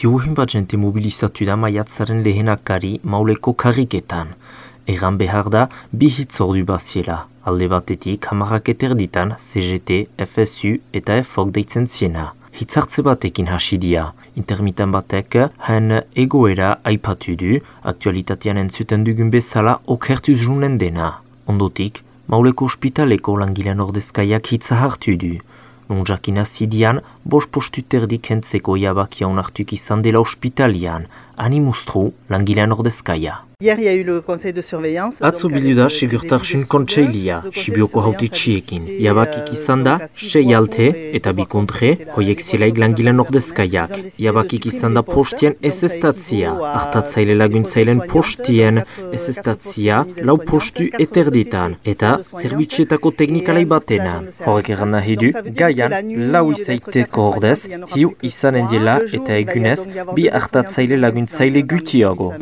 Hiuhin bat jente mobilizatu da maiatzaren lehenakari mauleko karriketan. Egan behar da, bi hitzordu baziela. Alde batetik, hamarrak eterditan, CGT, FSU eta EFOK deitzen ziena. Hitzartze batekin hasidia. Intermitan batek, hen egoera aipatu du, aktualitatean entzuten dugun bezala okertuz runen dena. Ondotik, mauleko ospitaleko langilean ordezkaiak hitza hartu du. Non jakina zidian, bos postu terdik entzeko jabakia onartuk izan dela ospitalian, animustru langilean ordezkaia. Hier, il y a eu le conseil de surveillance. Atzo bildu da segurtarsin kontseilia, Sibioko hautitxiekin. Jabakik izan da, sei alte eta bikontre, hoiek zilaik langilean ordezkaiak. Jabakik izan da postien ez estatzia, hartatzaile laguntzailen postien ez estatzia, lau postu eterditan, eta zerbitxetako teknikalai batena. Horrek eran nahi du, gaian, lau izaiteko ordez, hiu izanen dela eta egunez, bi hartatzaile laguntzaile gutiago.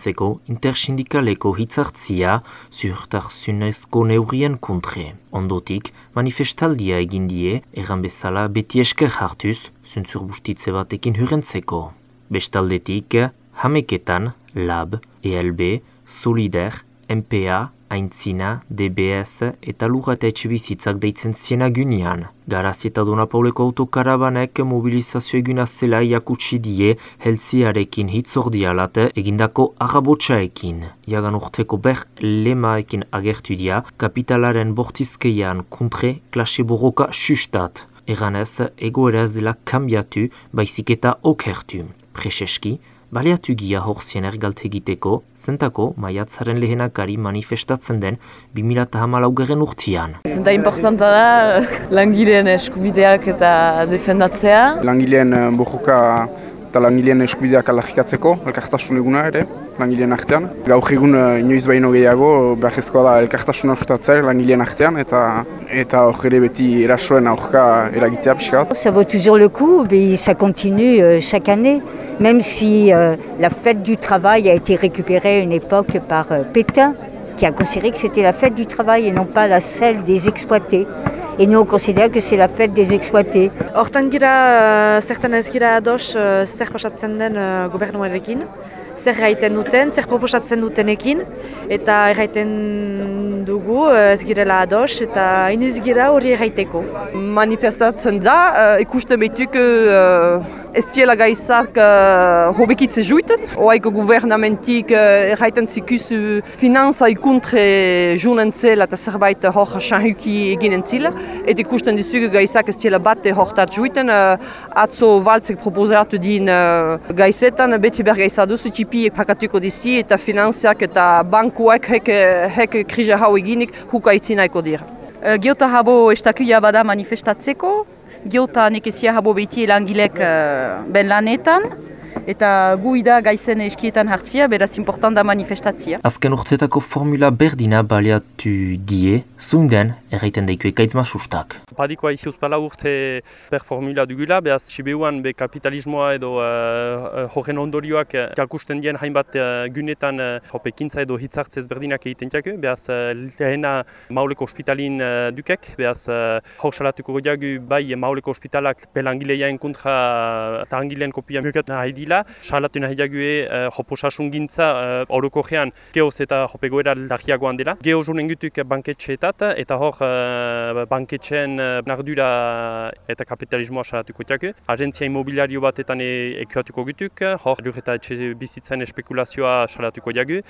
Hurentzeko intersindikaleko hitzartzia zuhurtarzunezko neurien kontre. Ondotik, manifestaldia egin die, erran bezala beti esker hartuz, zuntzur bustitze batekin hurentzeko. Bestaldetik, hameketan, LAB, ELB, Solider, MPA, Aintzina, DBS eta lurrata etxebizitzak deitzen ziena gynian. Garaz eta Dona Pauleko autokarabanek mobilizazio eguna zela iakutsi die helziarekin hitzordialat egindako arabotxaekin. Jagan urteko ber lemaekin agertu dia, kapitalaren bortizkeian kontre klase borroka sustat. Eganez, egoeraz dela kambiatu, baizik eta okertu. Prezeski, Baleatu gia horzien ergalt egiteko, zentako maiatzaren lehenakari manifestatzen den 2008 garen urtian. Zenta importanta da langileen eskubideak eta defendatzea. Langileen eh, bojuka eta langileen eskubideak aldarrikatzeko, elkartasun eguna ere, langileen artean. Gaur egun eh, inoiz baino gehiago, beharrezkoa da elkartasuna sustatzea langileen artean, eta eta hor ere beti erasoen aurka eragitea pixkat. Ça vaut toujours le coup, mais ça continue euh, chaque année. même si euh, la fête du travail a été récupérée à une époque par euh, Pétain, qui a considéré que c'était la fête du travail et non pas la celle des exploités. Et nous, on considère que c'est la fête des exploités. Hortan gira, zertan ez gira ados, zer pasatzen den gobernuarekin, zer gaiten duten, zer proposatzen dutenekin, eta erraiten dugu ez girela ados eta iniz gira hori erraiteko. Manifestatzen da, ikusten behituk ez diela gaizak uh, hobekitze juiten. Oaiko guvernamentik uh, erraiten zikusu finanza ikuntre junen zela eta zerbait hor sanhuki eginen zila. Eta ikusten dizugu gaizak ez diela bat hortat juiten. Uh, atzo valtzek proposatu din uh, gaizetan, beti bergaizaduzu txipiek pakatuko dizi eta finanziak eta bankuak hek, hek kriza hau eginik huka itzinaiko dira. Giota habo estakuia bada manifestatzeko, geota nekezia habo behiti elangilek uh, ben lanetan, eta gu da gaizen eskietan hartzia, beraz important da manifestatzia. Azken urtetako formula berdina baliatu die, zunden erraiten daiko ekaitz masustak. Padikoa iziuz pala urte ber formula dugula, behaz Sibeuan be kapitalismoa edo uh, horren ondorioak jakusten dien hainbat uh, gunetan uh, hopekintza edo hitzartzez berdinak egiten diak, behaz uh, lehena mauleko ospitalin uh, dukek, behaz uh, hor godiagu bai mauleko ospitalak pelangileia kontra langileen kopia miokat nahi dila, salatu nahi jague uh, hoposasun gintza uh, oroko gean geoz eta hopegoera lagiagoan dela. Geoz unen gutuk banketxeetat eta hor uh, banketxeen uh, nardura eta kapitalismoa salatuko diagu. Agentzia immobiliario batetan ekoatuko gutuk, hor eta etxe bizitzen espekulazioa salatuko diagu.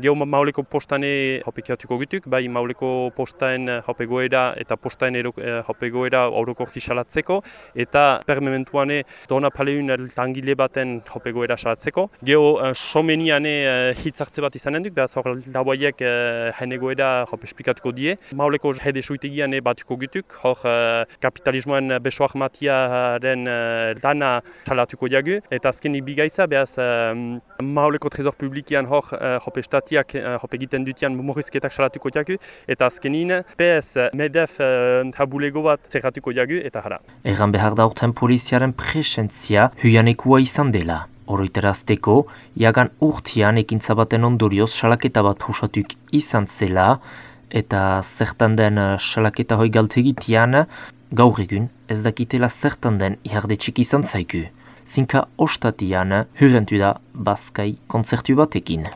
Geo mauleko postane hopekiatuko gutuk, bai mauleko postaen hopegoera eta postaen hopegoera oroko salatzeko eta permementuane dona paleun langile baten hopegoera salatzeko. Geo uh, someniane hitzartze bat izanen duk, behaz hor dauaiek uh, hope esplikatuko die. Mauleko hede suitegian batuko gutuk, hor uh, kapitalismoen besoak matiaren uh, lana salatuko diagu. Eta azken ibigaitza, behaz um, mauleko trezor publikian hor uh, hope estatiak uh, hope egiten dutian morizketak salatuko diagu. Eta azkenin, PS, MEDEF uh, tabulego bat zerratuko diagu, eta jara. Egan behar da urten poliziaren presentzia huianekua izan dela. Oroiterazteko, jagan urtian ekintza baten ondorioz salaketa bat husatuk izan zela, eta zertan den salaketa hoi galtegitian, gaur egun ez dakitela zertan den ihardetxik izan zaiku. zinka ostatian, hurrentu da Baskai konzertu batekin.